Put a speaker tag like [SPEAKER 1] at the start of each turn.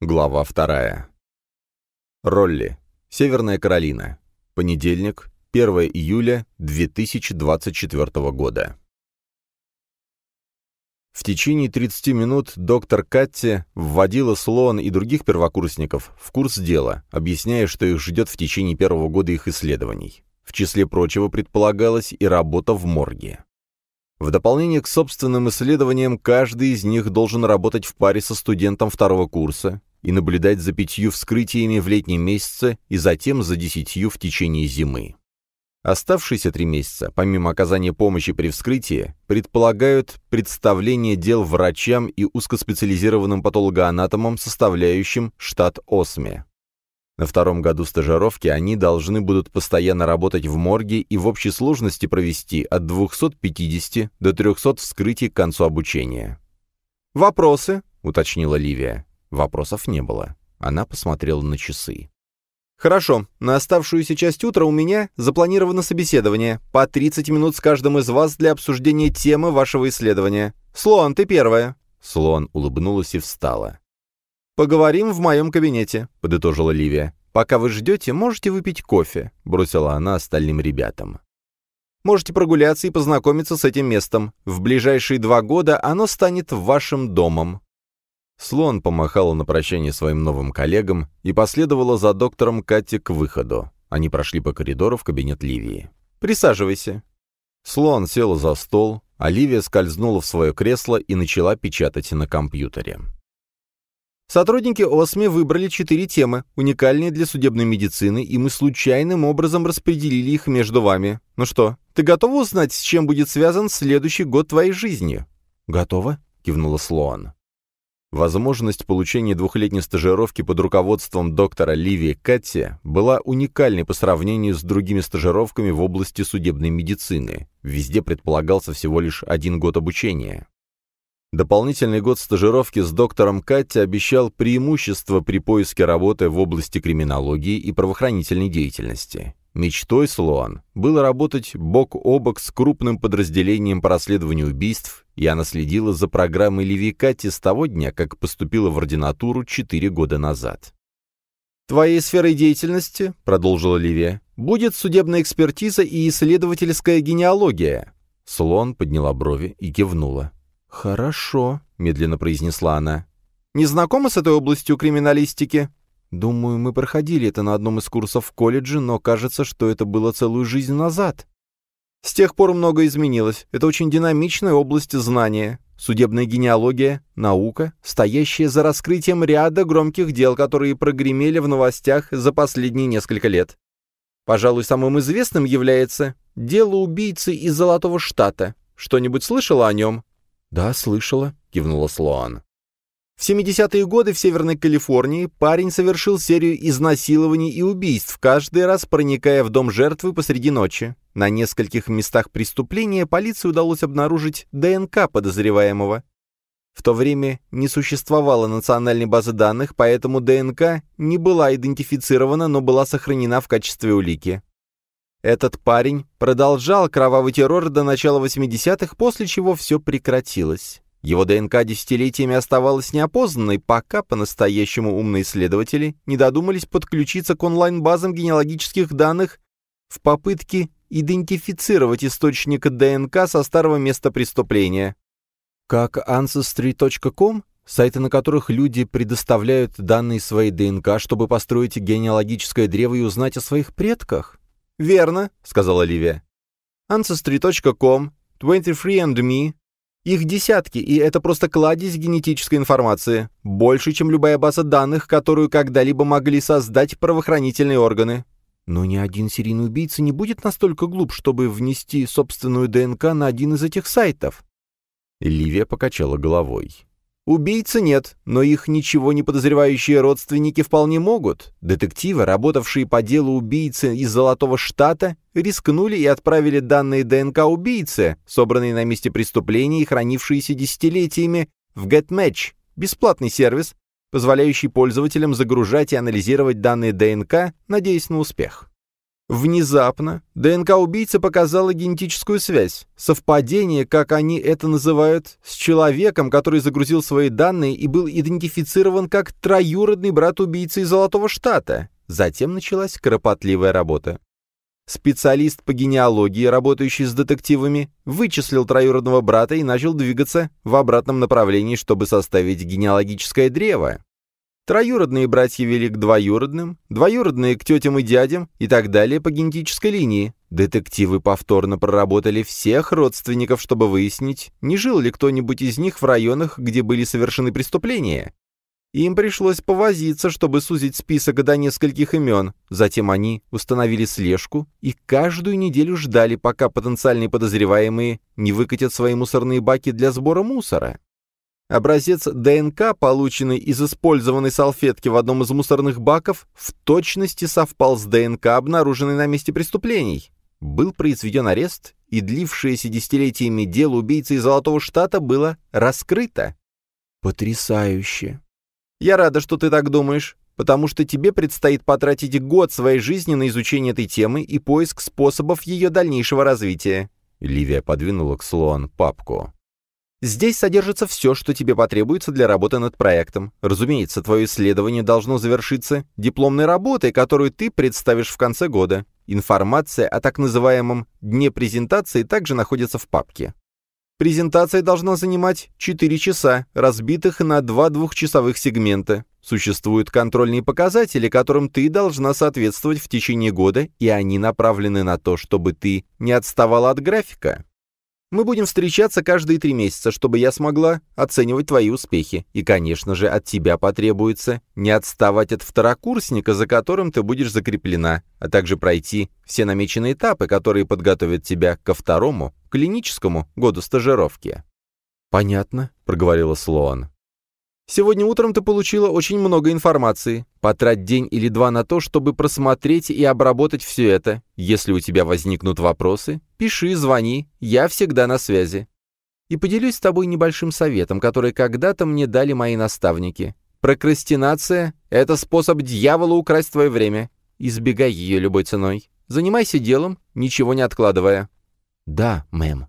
[SPEAKER 1] Глава вторая. Ролли. Северная Каролина. Понедельник, 1 июля 2024 года. В течение 30 минут доктор Катти вводила Слоан и других первокурсников в курс дела, объясняя, что их ждет в течение первого года их исследований. В числе прочего предполагалась и работа в морге. В дополнение к собственным исследованиям, каждый из них должен работать в паре со студентом второго курса и наблюдать за пятью вскрытиями в летнем месяце и затем за десятью в течение зимы. Оставшиеся три месяца, помимо оказания помощи при вскрытии, предполагают представление дел врачам и узкоспециализированным патологоанатомам, составляющим штат ОСМЕ. На втором году стажировки они должны будут постоянно работать в морге и в общей сложности провести от 250 до 300 вскрытий к концу обучения. «Вопросы?» — уточнила Ливия. Вопросов не было. Она посмотрела на часы. «Хорошо. На оставшуюся часть утра у меня запланировано собеседование. По 30 минут с каждым из вас для обсуждения темы вашего исследования. Слоан, ты первая». Слоан улыбнулась и встала. «Поговорим в моем кабинете», — подытожила Ливия. «Пока вы ждете, можете выпить кофе», — бросила она остальным ребятам. «Можете прогуляться и познакомиться с этим местом. В ближайшие два года оно станет вашим домом». Слон помахала на прощание своим новым коллегам и последовала за доктором Катти к выходу. Они прошли по коридору в кабинет Ливии. «Присаживайся». Слон села за стол, а Ливия скользнула в свое кресло и начала печатать на компьютере. Сотрудники ОСМИ выбрали четыре темы, уникальные для судебной медицины, и мы случайным образом распределили их между вами. Ну что, ты готова узнать, с чем будет связан следующий год твоей жизни?» «Готова», — кивнула Слоан. Возможность получения двухлетней стажировки под руководством доктора Ливии Катти была уникальной по сравнению с другими стажировками в области судебной медицины. Везде предполагался всего лишь один год обучения. Дополнительный год стажировки с доктором Катти обещал преимущество при поиске работы в области криминологии и правоохранительной деятельности. Мечтой Слоан было работать бок о бок с крупным подразделением по расследованию убийств, и она следила за программой Ливи Катти с того дня, как поступила в ординатуру четыре года назад. «Твоей сферой деятельности, — продолжила Ливия, — будет судебная экспертиза и исследовательская генеалогия». Слон подняла брови и кивнула. «Хорошо», — медленно произнесла она. «Не знакома с этой областью криминалистики?» «Думаю, мы проходили это на одном из курсов в колледже, но кажется, что это было целую жизнь назад». «С тех пор многое изменилось. Это очень динамичная область знания. Судебная генеалогия — наука, стоящая за раскрытием ряда громких дел, которые прогремели в новостях за последние несколько лет. Пожалуй, самым известным является дело убийцы из Золотого Штата. Что-нибудь слышала о нем?» «Да, слышала», — кивнула Слоан. В 70-е годы в Северной Калифорнии парень совершил серию изнасилований и убийств, каждый раз проникая в дом жертвы посреди ночи. На нескольких местах преступления полиции удалось обнаружить ДНК подозреваемого. В то время не существовало национальной базы данных, поэтому ДНК не была идентифицирована, но была сохранена в качестве улики. Этот парень продолжал кровавый террор до начала 80-х, после чего все прекратилось. Его ДНК десятилетиями оставалась неопознанной, пока по-настоящему умные исследователи не додумались подключиться к онлайн-базам генеалогических данных в попытке идентифицировать источник ДНК со старого места преступления. Как Ancestry.com, сайты, на которых люди предоставляют данные своей ДНК, чтобы построить генеалогическое древо и узнать о своих предках? «Верно», — сказала Ливия. Ancestry.com, 23andMe. Их десятки, и это просто кладезь генетической информации. Больше, чем любая база данных, которую когда-либо могли создать правоохранительные органы. Но ни один серийный убийца не будет настолько глуп, чтобы внести собственную ДНК на один из этих сайтов. Ливия покачала головой. Убийцы нет, но их ничего не подозревающие родственники вполне могут. Детективы, работавшие по делу убийцы из Золотого Штата, рискнули и отправили данные ДНК убийцы, собранные на месте преступления и хранившиеся десятилетиями, в GetMatch, бесплатный сервис, позволяющий пользователям загружать и анализировать данные ДНК, надеясь на успех. Внезапно ДНК убийцы показала генетическую связь, совпадение, как они это называют, с человеком, который загрузил свои данные и был идентифицирован как троюродный брат убийцы из Золотого Штата. Затем началась кропотливая работа. Специалист по генеалогии, работающий с детективами, вычислил троюродного брата и начал двигаться в обратном направлении, чтобы составить генеалогическое древо. Троюродные братья вели к двоюродным, двоюродные к тетям и дядям и так далее по генетической линии. Детективы повторно проработали всех родственников, чтобы выяснить, не жил ли кто-нибудь из них в районах, где были совершены преступления. Им пришлось повозиться, чтобы сузить список до нескольких имен. Затем они установили слежку и каждую неделю ждали, пока потенциальные подозреваемые не выкатят свои мусорные баки для сбора мусора. Образец ДНК, полученный из использованной салфетки в одном из мусорных баков, в точности совпал с ДНК, обнаруженной на месте преступлений. Был произведен арест, и длившееся десятилетиями дело убийцы из Золотого Штата было раскрыто. Потрясающе. Я рада, что ты так думаешь, потому что тебе предстоит потратить год своей жизни на изучение этой темы и поиск способов ее дальнейшего развития. Ливия подвинула к Слоан папку. Здесь содержится все, что тебе потребуется для работы над проектом. Разумеется, твое исследование должно завершиться дипломной работой, которую ты представишь в конце года. Информация о так называемом «дне презентации» также находится в папке. Презентация должна занимать 4 часа, разбитых на два двухчасовых сегмента. Существуют контрольные показатели, которым ты должна соответствовать в течение года, и они направлены на то, чтобы ты не отставала от графика. Мы будем встречаться каждые три месяца, чтобы я смогла оценивать твои успехи. И, конечно же, от тебя потребуется не отставать от второкурсника, за которым ты будешь закреплена, а также пройти все намеченные этапы, которые подготовят тебя ко второму, клиническому году стажировки». «Понятно», — проговорила Слоан. Сегодня утром ты получила очень много информации. Потрать день или два на то, чтобы просмотреть и обработать все это. Если у тебя возникнут вопросы, пиши, звони, я всегда на связи. И поделюсь с тобой небольшим советом, который когда-то мне дали мои наставники. Прокрастинация — это способ дьявола украсть твое время. Избегай ее любой ценой. Занимайся делом, ничего не откладывая. Да, мэм.